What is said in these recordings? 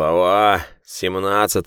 Глава 17.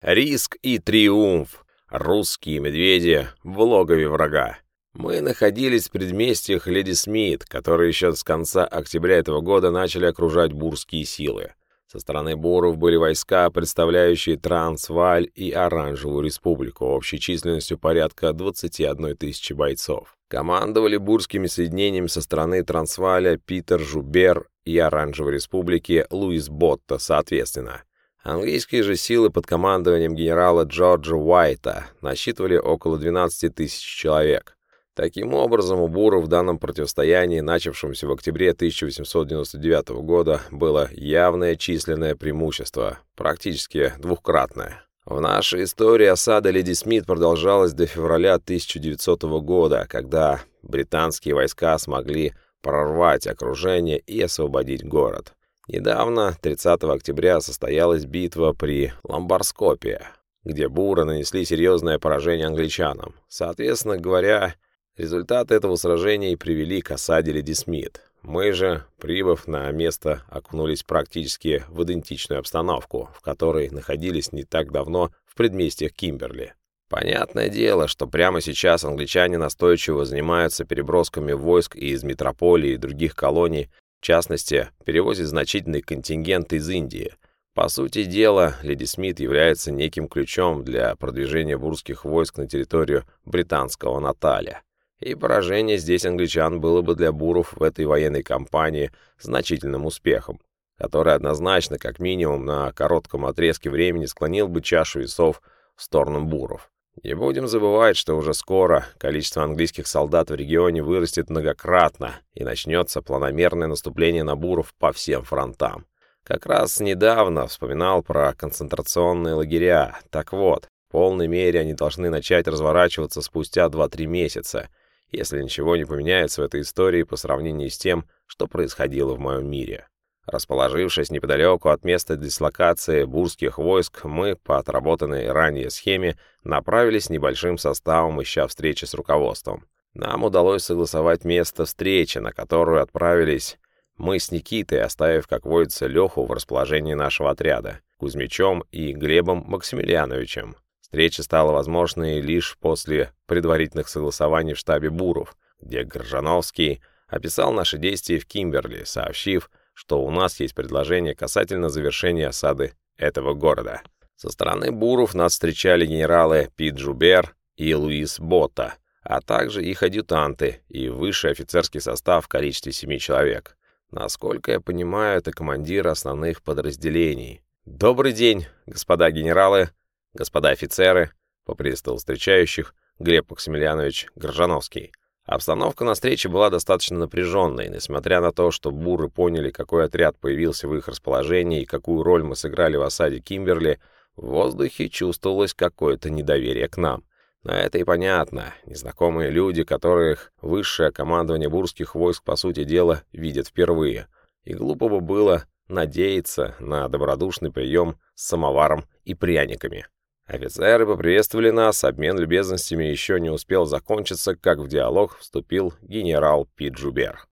Риск и триумф. Русские медведи в логове врага. Мы находились в предместьях Леди Смит, которые еще с конца октября этого года начали окружать бурские силы. Со стороны буров были войска, представляющие Трансваль и Оранжевую республику, общей численностью порядка 21 тысячи бойцов. Командовали бурскими соединениями со стороны Трансваля Питер Жубер и Оранжевой республики Луис Ботта, соответственно. Английские же силы под командованием генерала Джорджа Уайта насчитывали около 12 тысяч человек. Таким образом, у буров в данном противостоянии, начавшемся в октябре 1899 года, было явное численное преимущество, практически двухкратное. В нашей истории осада Леди Смит продолжалась до февраля 1900 года, когда британские войска смогли прорвать окружение и освободить город. Недавно, 30 октября, состоялась битва при Ламбарскопе, где буры нанесли серьезное поражение англичанам. Соответственно говоря, Результаты этого сражения и привели к осаде Леди Смит. Мы же, прибыв на место, окунулись практически в идентичную обстановку, в которой находились не так давно в предместьях Кимберли. Понятное дело, что прямо сейчас англичане настойчиво занимаются перебросками войск из метрополии и других колоний, в частности, перевозят значительный контингент из Индии. По сути дела, Леди Смит является неким ключом для продвижения бурских войск на территорию британского Наталя и поражение здесь англичан было бы для буров в этой военной кампании значительным успехом, который однозначно, как минимум, на коротком отрезке времени склонил бы чашу весов в сторону буров. Не будем забывать, что уже скоро количество английских солдат в регионе вырастет многократно и начнется планомерное наступление на буров по всем фронтам. Как раз недавно вспоминал про концентрационные лагеря. Так вот, в полной мере они должны начать разворачиваться спустя 2-3 месяца — если ничего не поменяется в этой истории по сравнению с тем, что происходило в моем мире. Расположившись неподалеку от места дислокации бурских войск, мы, по отработанной ранее схеме, направились небольшим составом, ища встречи с руководством. Нам удалось согласовать место встречи, на которую отправились мы с Никитой, оставив, как водится, Леху в расположении нашего отряда, Кузьмичом и Глебом Максимилиановичем. Встреча стала возможной лишь после предварительных согласований в штабе Буров, где Горжановский описал наши действия в Кимберли, сообщив, что у нас есть предложение касательно завершения осады этого города. Со стороны Буров нас встречали генералы Пит Жубер и Луис Ботта, а также их адъютанты и высший офицерский состав в количестве семи человек. Насколько я понимаю, это командиры основных подразделений. «Добрый день, господа генералы!» «Господа офицеры», — поприветствовал встречающих Глеб Максимiliaнович Горжановский. Обстановка на встрече была достаточно напряженной, несмотря на то, что буры поняли, какой отряд появился в их расположении и какую роль мы сыграли в осаде Кимберли, в воздухе чувствовалось какое-то недоверие к нам. Но это и понятно. Незнакомые люди, которых высшее командование бурских войск, по сути дела, видят впервые. И глупо бы было надеяться на добродушный прием с самоваром и пряниками. Офицеры поприветствовали нас, обмен любезностями еще не успел закончиться, как в диалог вступил генерал Пиджубер.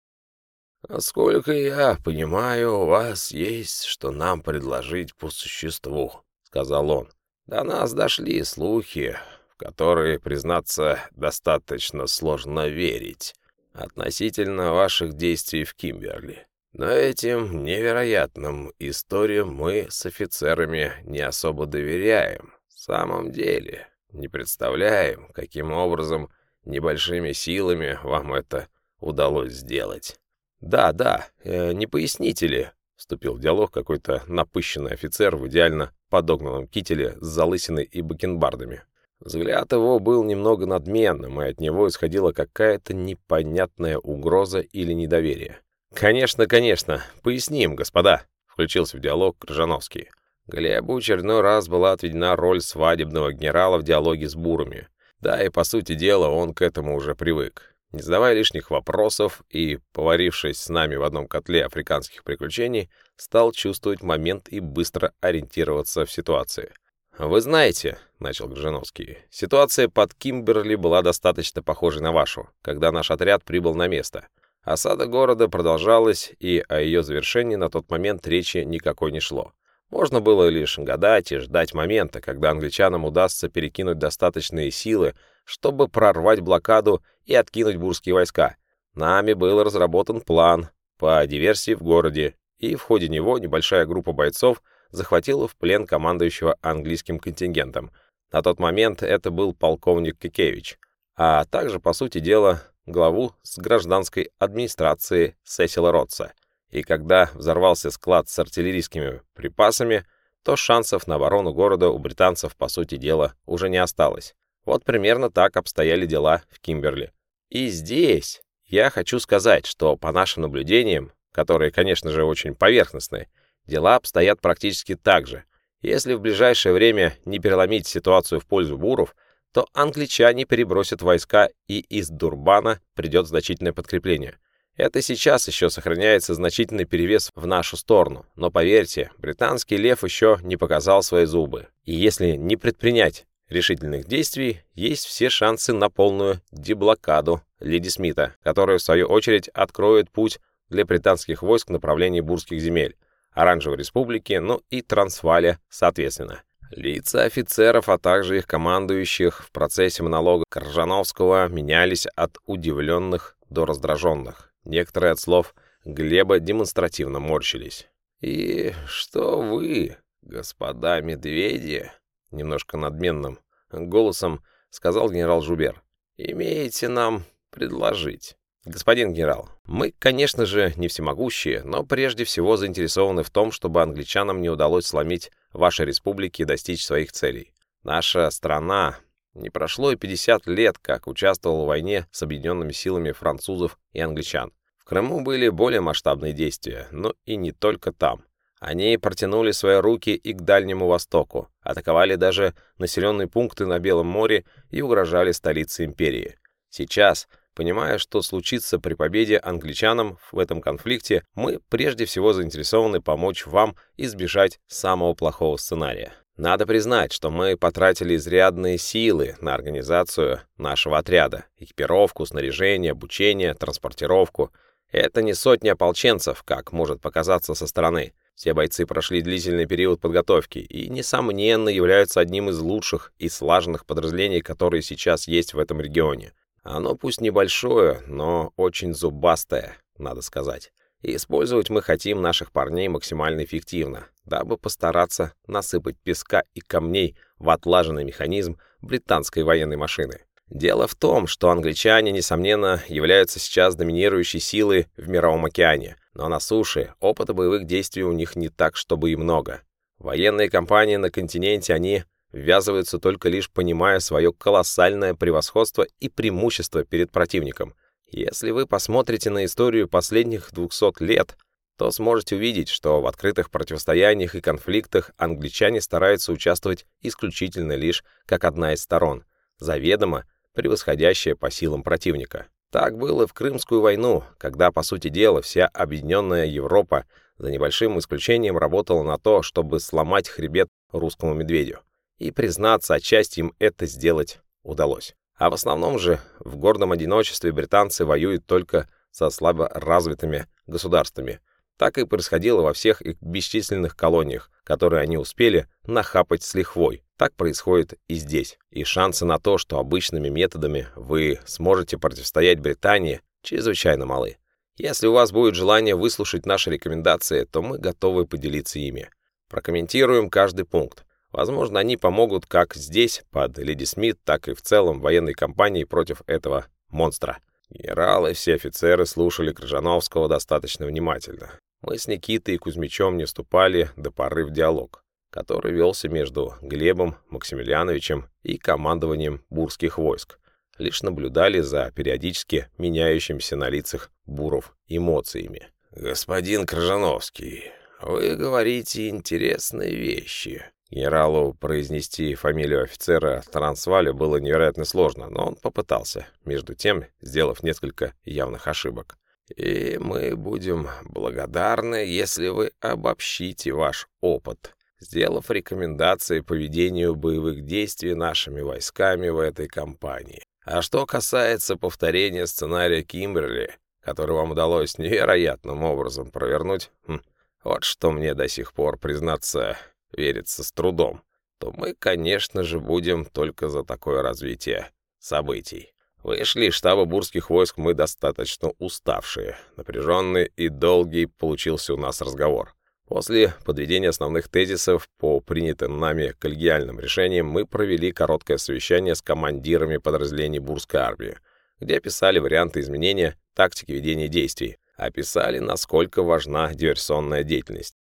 «Насколько я понимаю, у вас есть, что нам предложить по существу», — сказал он. «До нас дошли слухи, в которые, признаться, достаточно сложно верить, относительно ваших действий в Кимберли. Но этим невероятным историям мы с офицерами не особо доверяем» самом деле не представляем, каким образом небольшими силами вам это удалось сделать. Да, да, э, не поясните ли, вступил в диалог какой-то напыщенный офицер в идеально подогнанном кителе с залысиной и бакенбардами. Взгляд его был немного надменным, и от него исходила какая-то непонятная угроза или недоверие. «Конечно, конечно, поясним, господа», — включился в диалог Крыжановский. Глебу очередной раз была отведена роль свадебного генерала в диалоге с бурами. Да, и по сути дела он к этому уже привык. Не задавая лишних вопросов и, поварившись с нами в одном котле африканских приключений, стал чувствовать момент и быстро ориентироваться в ситуации. «Вы знаете», — начал Гржановский, — «ситуация под Кимберли была достаточно похожей на вашу, когда наш отряд прибыл на место. Осада города продолжалась, и о ее завершении на тот момент речи никакой не шло. Можно было лишь гадать и ждать момента, когда англичанам удастся перекинуть достаточные силы, чтобы прорвать блокаду и откинуть бурские войска. Нами был разработан план по диверсии в городе, и в ходе него небольшая группа бойцов захватила в плен командующего английским контингентом. На тот момент это был полковник Кикевич, а также, по сути дела, главу с гражданской администрации Сесила Ротса. И когда взорвался склад с артиллерийскими припасами, то шансов на оборону города у британцев, по сути дела, уже не осталось. Вот примерно так обстояли дела в Кимберли. И здесь я хочу сказать, что по нашим наблюдениям, которые, конечно же, очень поверхностные, дела обстоят практически так же. Если в ближайшее время не переломить ситуацию в пользу буров, то англичане перебросят войска, и из Дурбана придет значительное подкрепление. Это сейчас еще сохраняется значительный перевес в нашу сторону, но поверьте, британский лев еще не показал свои зубы. И если не предпринять решительных действий, есть все шансы на полную деблокаду Леди Смита, которая, в свою очередь, откроет путь для британских войск в направлении Бурских земель, Оранжевой Республики, ну и Трансваля, соответственно. Лица офицеров, а также их командующих в процессе монолога Коржановского менялись от удивленных до раздраженных. Некоторые от слов Глеба демонстративно морщились. «И что вы, господа медведи?» Немножко надменным голосом сказал генерал Жубер. «Имеете нам предложить?» «Господин генерал, мы, конечно же, не всемогущие, но прежде всего заинтересованы в том, чтобы англичанам не удалось сломить вашей республики и достичь своих целей. Наша страна... Не прошло и 50 лет, как участвовала в войне с объединенными силами французов и англичан. В Крыму были более масштабные действия, но и не только там. Они протянули свои руки и к Дальнему Востоку, атаковали даже населенные пункты на Белом море и угрожали столице империи. Сейчас Понимая, что случится при победе англичанам в этом конфликте, мы прежде всего заинтересованы помочь вам избежать самого плохого сценария. Надо признать, что мы потратили изрядные силы на организацию нашего отряда. Экипировку, снаряжение, обучение, транспортировку. Это не сотни ополченцев, как может показаться со стороны. Все бойцы прошли длительный период подготовки и, несомненно, являются одним из лучших и слаженных подразделений, которые сейчас есть в этом регионе. Оно пусть небольшое, но очень зубастое, надо сказать. И использовать мы хотим наших парней максимально эффективно, дабы постараться насыпать песка и камней в отлаженный механизм британской военной машины. Дело в том, что англичане, несомненно, являются сейчас доминирующей силой в Мировом океане, но на суше опыта боевых действий у них не так, чтобы и много. Военные кампании на континенте они ввязываются только лишь понимая свое колоссальное превосходство и преимущество перед противником. Если вы посмотрите на историю последних 200 лет, то сможете увидеть, что в открытых противостояниях и конфликтах англичане стараются участвовать исключительно лишь как одна из сторон, заведомо превосходящая по силам противника. Так было в Крымскую войну, когда, по сути дела, вся объединенная Европа за небольшим исключением работала на то, чтобы сломать хребет русскому медведю. И, признаться, отчасти им это сделать удалось. А в основном же в гордом одиночестве британцы воюют только со слабо развитыми государствами. Так и происходило во всех их бесчисленных колониях, которые они успели нахапать с лихвой. Так происходит и здесь. И шансы на то, что обычными методами вы сможете противостоять Британии, чрезвычайно малы. Если у вас будет желание выслушать наши рекомендации, то мы готовы поделиться ими. Прокомментируем каждый пункт. Возможно, они помогут как здесь, под Леди Смит, так и в целом военной кампании против этого монстра. Генералы и все офицеры слушали Крыжановского достаточно внимательно. Мы с Никитой и Кузьмичем не вступали до поры в диалог, который велся между Глебом Максимилиановичем и командованием бурских войск. Лишь наблюдали за периодически меняющимися на лицах буров эмоциями. «Господин Крыжановский, вы говорите интересные вещи», Генералу произнести фамилию офицера Трансваля было невероятно сложно, но он попытался, между тем сделав несколько явных ошибок. «И мы будем благодарны, если вы обобщите ваш опыт, сделав рекомендации по ведению боевых действий нашими войсками в этой кампании. А что касается повторения сценария Кимберли, который вам удалось невероятным образом провернуть, хм, вот что мне до сих пор, признаться, верится с трудом, то мы, конечно же, будем только за такое развитие событий. Вышли из штаба бурских войск мы достаточно уставшие. Напряженный и долгий получился у нас разговор. После подведения основных тезисов по принятым нами коллегиальным решениям мы провели короткое совещание с командирами подразделений Бурской армии, где описали варианты изменения тактики ведения действий, описали, насколько важна диверсионная деятельность.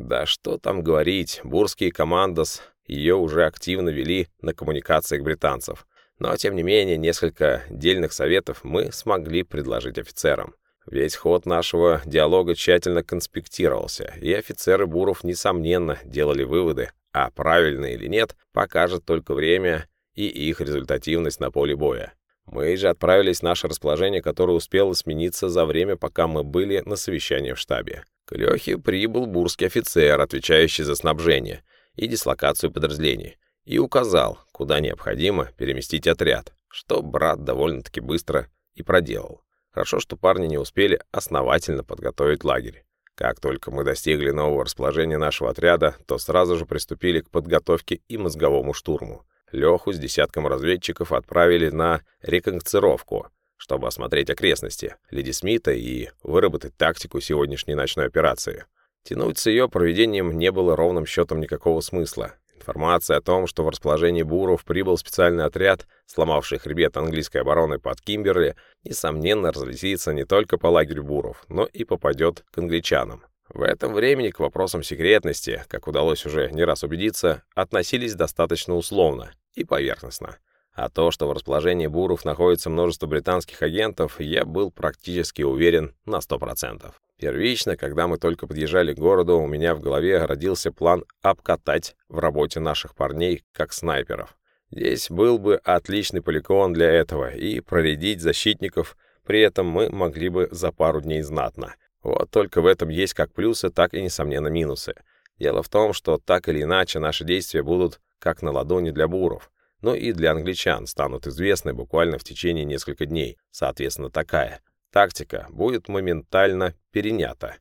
Да что там говорить, бурские командос ее уже активно вели на коммуникациях британцев. Но, тем не менее, несколько дельных советов мы смогли предложить офицерам. Весь ход нашего диалога тщательно конспектировался, и офицеры Буров, несомненно, делали выводы, а правильно или нет, покажет только время и их результативность на поле боя. Мы же отправились в наше расположение, которое успело смениться за время, пока мы были на совещании в штабе. К Лехе прибыл бурский офицер, отвечающий за снабжение и дислокацию подразделений, и указал, куда необходимо переместить отряд, что брат довольно-таки быстро и проделал. Хорошо, что парни не успели основательно подготовить лагерь. Как только мы достигли нового расположения нашего отряда, то сразу же приступили к подготовке и мозговому штурму. Леху с десятком разведчиков отправили на рекогносцировку, чтобы осмотреть окрестности Леди Смита и выработать тактику сегодняшней ночной операции. Тянуть с ее проведением не было ровным счетом никакого смысла. Информация о том, что в расположении буров прибыл специальный отряд, сломавший хребет английской обороны под Кимберли, несомненно разлетится не только по лагерю буров, но и попадет к англичанам. В этом времени к вопросам секретности, как удалось уже не раз убедиться, относились достаточно условно и поверхностно. А то, что в расположении буров находится множество британских агентов, я был практически уверен на 100%. Первично, когда мы только подъезжали к городу, у меня в голове родился план обкатать в работе наших парней как снайперов. Здесь был бы отличный полигон для этого, и проредить защитников при этом мы могли бы за пару дней знатно. Вот только в этом есть как плюсы, так и, несомненно, минусы. Дело в том, что так или иначе наши действия будут как на ладони для буров, но и для англичан станут известны буквально в течение нескольких дней. Соответственно, такая тактика будет моментально перенята.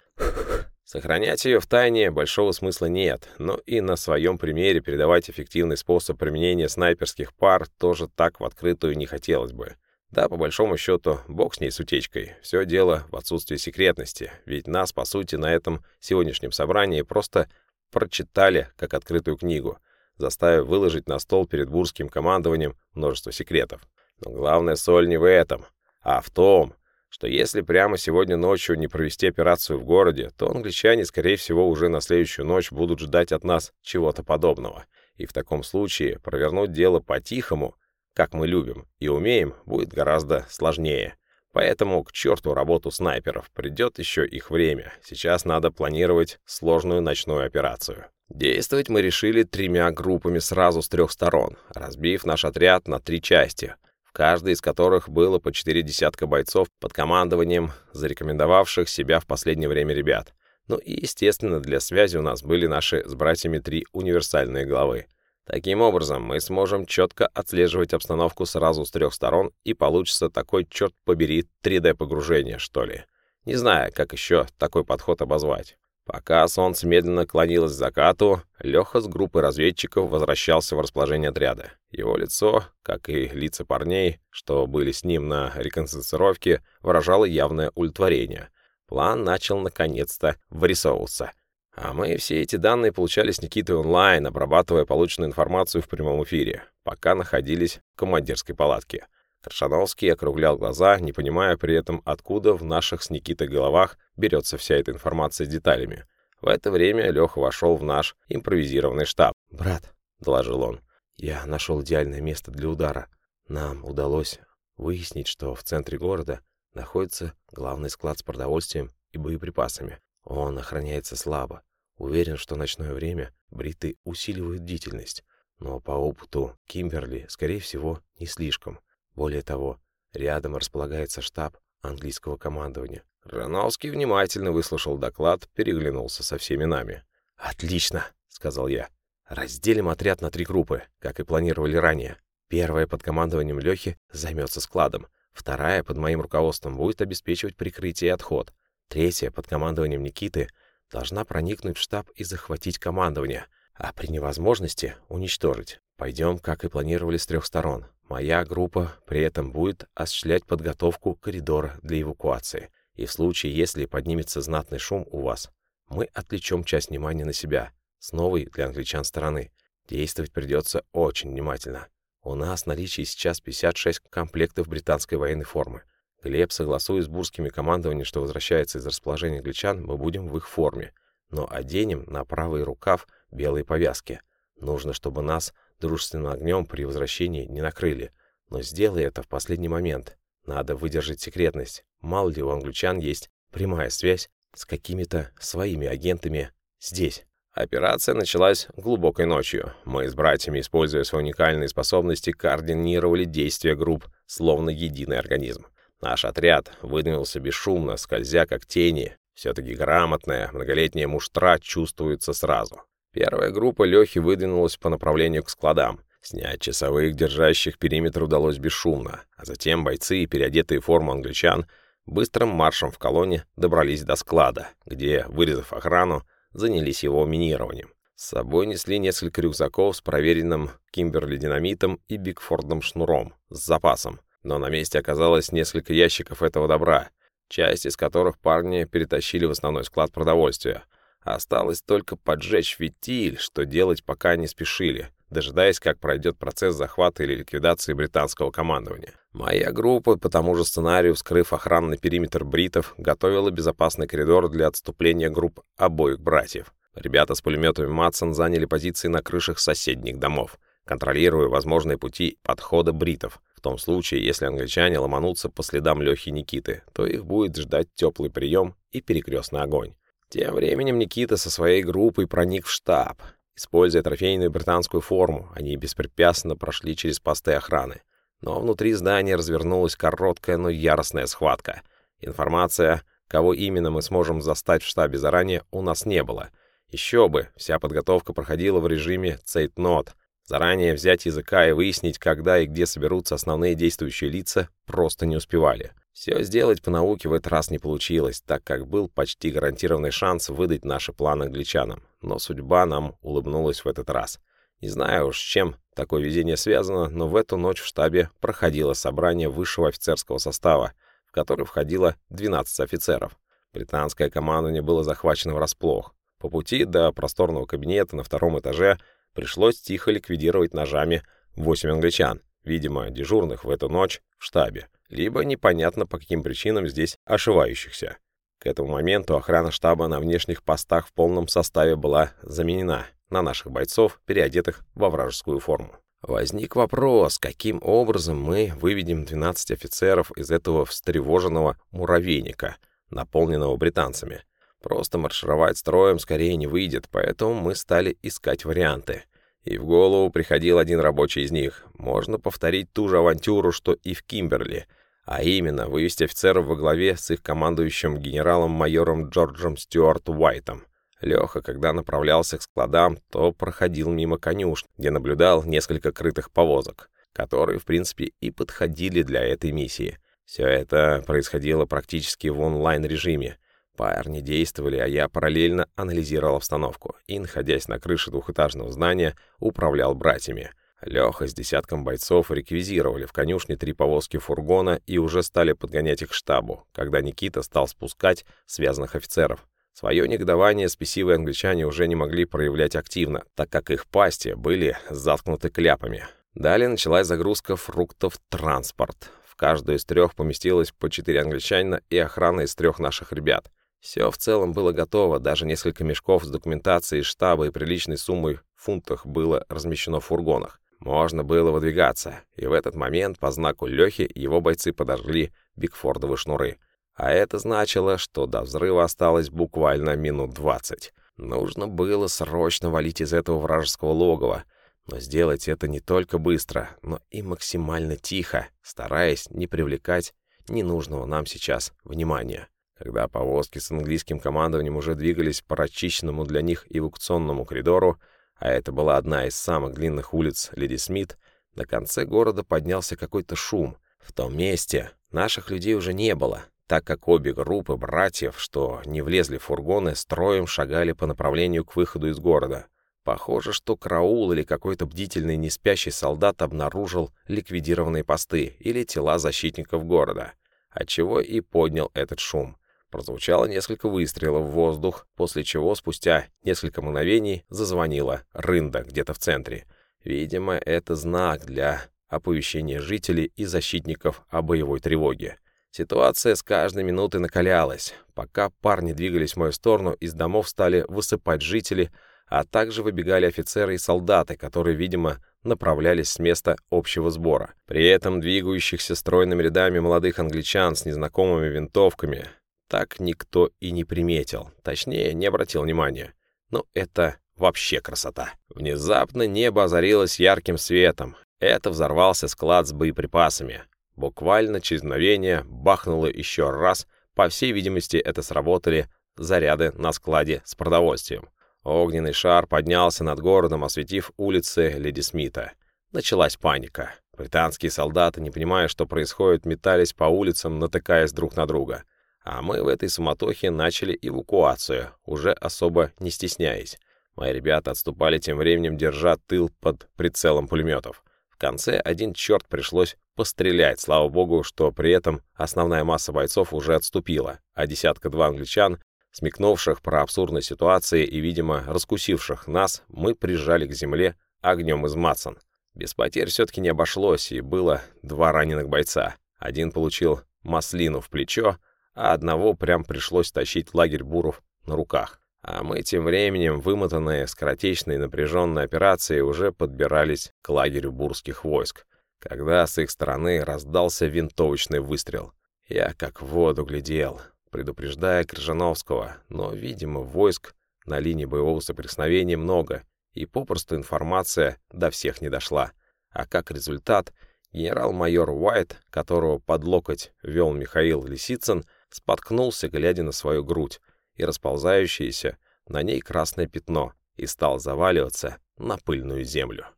Сохранять ее в тайне большого смысла нет, но и на своем примере передавать эффективный способ применения снайперских пар тоже так в открытую не хотелось бы. Да, по большому счету, бог с ней с утечкой. Все дело в отсутствии секретности, ведь нас, по сути, на этом сегодняшнем собрании просто прочитали как открытую книгу, заставив выложить на стол перед бурским командованием множество секретов. Но главная соль не в этом, а в том, что если прямо сегодня ночью не провести операцию в городе, то англичане, скорее всего, уже на следующую ночь будут ждать от нас чего-то подобного. И в таком случае провернуть дело по-тихому как мы любим и умеем, будет гораздо сложнее. Поэтому к черту работу снайперов, придет еще их время. Сейчас надо планировать сложную ночную операцию. Действовать мы решили тремя группами сразу с трех сторон, разбив наш отряд на три части, в каждой из которых было по четыре десятка бойцов под командованием зарекомендовавших себя в последнее время ребят. Ну и, естественно, для связи у нас были наши с братьями три универсальные главы — Таким образом, мы сможем четко отслеживать обстановку сразу с трех сторон, и получится такой, черт побери, 3D-погружение, что ли. Не знаю, как еще такой подход обозвать. Пока солнце медленно клонилось к закату, Леха с группой разведчиков возвращался в расположение отряда. Его лицо, как и лица парней, что были с ним на реконструкции, выражало явное удовлетворение. План начал наконец-то вырисовываться. А мы все эти данные получали с Никитой онлайн, обрабатывая полученную информацию в прямом эфире, пока находились в командирской палатке. Крашановский округлял глаза, не понимая при этом, откуда в наших с Никитой головах берется вся эта информация с деталями. В это время Леха вошел в наш импровизированный штаб. «Брат», — доложил он, — «я нашел идеальное место для удара. Нам удалось выяснить, что в центре города находится главный склад с продовольствием и боеприпасами. Он охраняется слабо, Уверен, что ночное время бриты усиливают бдительность, но по опыту Кимберли, скорее всего, не слишком. Более того, рядом располагается штаб английского командования. Рановский внимательно выслушал доклад, переглянулся со всеми нами. «Отлично!» — сказал я. «Разделим отряд на три группы, как и планировали ранее. Первая под командованием Лехи займется складом. Вторая под моим руководством будет обеспечивать прикрытие и отход. Третья под командованием Никиты — должна проникнуть в штаб и захватить командование, а при невозможности уничтожить. Пойдем, как и планировали, с трех сторон. Моя группа при этом будет осуществлять подготовку коридора для эвакуации. И в случае, если поднимется знатный шум у вас, мы отвлечем часть внимания на себя, с новой для англичан стороны. Действовать придется очень внимательно. У нас в наличии сейчас 56 комплектов британской военной формы. Глеб, согласуя с бурскими командованием, что возвращается из расположения англичан, мы будем в их форме. Но оденем на правый рукав белые повязки. Нужно, чтобы нас дружественным огнем при возвращении не накрыли. Но сделай это в последний момент. Надо выдержать секретность. Мало ли у англичан есть прямая связь с какими-то своими агентами здесь. Операция началась глубокой ночью. Мы с братьями, используя свои уникальные способности, координировали действия групп, словно единый организм. Наш отряд выдвинулся бесшумно, скользя как тени. Все-таки грамотная, многолетняя муштра чувствуется сразу. Первая группа Лехи выдвинулась по направлению к складам. Снять часовых, держащих периметр, удалось бесшумно, а затем бойцы, переодетые в форму англичан, быстрым маршем в колонне добрались до склада, где, вырезав охрану, занялись его минированием. С собой несли несколько рюкзаков с проверенным Кимберли динамитом и Бигфордом шнуром с запасом, но на месте оказалось несколько ящиков этого добра, часть из которых парни перетащили в основной склад продовольствия. Осталось только поджечь фитиль, что делать пока не спешили, дожидаясь, как пройдет процесс захвата или ликвидации британского командования. Моя группа по тому же сценарию, вскрыв охранный периметр бритов, готовила безопасный коридор для отступления групп обоих братьев. Ребята с пулеметами Матсон заняли позиции на крышах соседних домов, контролируя возможные пути подхода бритов. В том случае, если англичане ломанутся по следам Лехи Никиты, то их будет ждать теплый прием и перекрестный огонь. Тем временем Никита со своей группой проник в штаб. Используя трофейную британскую форму, они беспрепятственно прошли через посты охраны. Но внутри здания развернулась короткая, но яростная схватка. Информация, кого именно мы сможем застать в штабе заранее, у нас не было. Еще бы, вся подготовка проходила в режиме цейтнот. Заранее взять языка и выяснить, когда и где соберутся основные действующие лица, просто не успевали. Все сделать по науке в этот раз не получилось, так как был почти гарантированный шанс выдать наши планы англичанам. Но судьба нам улыбнулась в этот раз. Не знаю уж, с чем такое везение связано, но в эту ночь в штабе проходило собрание высшего офицерского состава, в которое входило 12 офицеров. Британское командование было захвачено врасплох. По пути до просторного кабинета на втором этаже пришлось тихо ликвидировать ножами 8 англичан, видимо, дежурных в эту ночь в штабе либо непонятно по каким причинам здесь ошивающихся. К этому моменту охрана штаба на внешних постах в полном составе была заменена на наших бойцов, переодетых во вражескую форму. Возник вопрос, каким образом мы выведем 12 офицеров из этого встревоженного муравейника, наполненного британцами. Просто маршировать строем скорее не выйдет, поэтому мы стали искать варианты. И в голову приходил один рабочий из них. Можно повторить ту же авантюру, что и в Кимберли — а именно вывести офицеров во главе с их командующим генералом-майором Джорджем Стюарт Уайтом. Леха, когда направлялся к складам, то проходил мимо конюшн, где наблюдал несколько крытых повозок, которые, в принципе, и подходили для этой миссии. Все это происходило практически в онлайн-режиме. Парни действовали, а я параллельно анализировал обстановку и, находясь на крыше двухэтажного здания, управлял братьями. Леха с десятком бойцов реквизировали в конюшне три повозки фургона и уже стали подгонять их к штабу, когда Никита стал спускать связанных офицеров. Свое негодование спесивые англичане уже не могли проявлять активно, так как их пасти были заткнуты кляпами. Далее началась загрузка фруктов транспорт. В каждую из трех поместилось по четыре англичанина и охрана из трех наших ребят. Все в целом было готово, даже несколько мешков с документацией штаба и приличной суммой в фунтах было размещено в фургонах. Можно было выдвигаться, и в этот момент по знаку Лехи его бойцы подожгли Бигфордовы шнуры. А это значило, что до взрыва осталось буквально минут двадцать. Нужно было срочно валить из этого вражеского логова, но сделать это не только быстро, но и максимально тихо, стараясь не привлекать ненужного нам сейчас внимания. Когда повозки с английским командованием уже двигались по расчищенному для них эвакуационному коридору, а это была одна из самых длинных улиц Леди Смит, на конце города поднялся какой-то шум. В том месте наших людей уже не было, так как обе группы братьев, что не влезли в фургоны, строем шагали по направлению к выходу из города. Похоже, что караул или какой-то бдительный неспящий солдат обнаружил ликвидированные посты или тела защитников города, отчего и поднял этот шум. Прозвучало несколько выстрелов в воздух, после чего спустя несколько мгновений зазвонила рында где-то в центре. Видимо, это знак для оповещения жителей и защитников о боевой тревоге. Ситуация с каждой минутой накалялась. Пока парни двигались в мою сторону, из домов стали высыпать жители, а также выбегали офицеры и солдаты, которые, видимо, направлялись с места общего сбора. При этом двигающихся стройными рядами молодых англичан с незнакомыми винтовками так никто и не приметил, точнее, не обратил внимания. Но это вообще красота. Внезапно небо озарилось ярким светом. Это взорвался склад с боеприпасами. Буквально через мгновение бахнуло еще раз. По всей видимости, это сработали заряды на складе с продовольствием. Огненный шар поднялся над городом, осветив улицы Леди Смита. Началась паника. Британские солдаты, не понимая, что происходит, метались по улицам, натыкаясь друг на друга. А мы в этой суматохе начали эвакуацию, уже особо не стесняясь. Мои ребята отступали тем временем, держа тыл под прицелом пулеметов. В конце один черт пришлось пострелять, слава богу, что при этом основная масса бойцов уже отступила, а десятка-два англичан Смекнувших про абсурдные ситуации и, видимо, раскусивших нас, мы прижали к земле огнем из Матсон. Без потерь все-таки не обошлось, и было два раненых бойца. Один получил маслину в плечо, а одного прям пришлось тащить лагерь буров на руках. А мы тем временем, вымотанные скоротечной напряженной операцией, уже подбирались к лагерю бурских войск, когда с их стороны раздался винтовочный выстрел. Я как в воду глядел предупреждая Крыжановского, но, видимо, войск на линии боевого соприкосновения много, и попросту информация до всех не дошла. А как результат, генерал-майор Уайт, которого под локоть вел Михаил Лисицын, споткнулся, глядя на свою грудь, и расползающееся на ней красное пятно, и стал заваливаться на пыльную землю.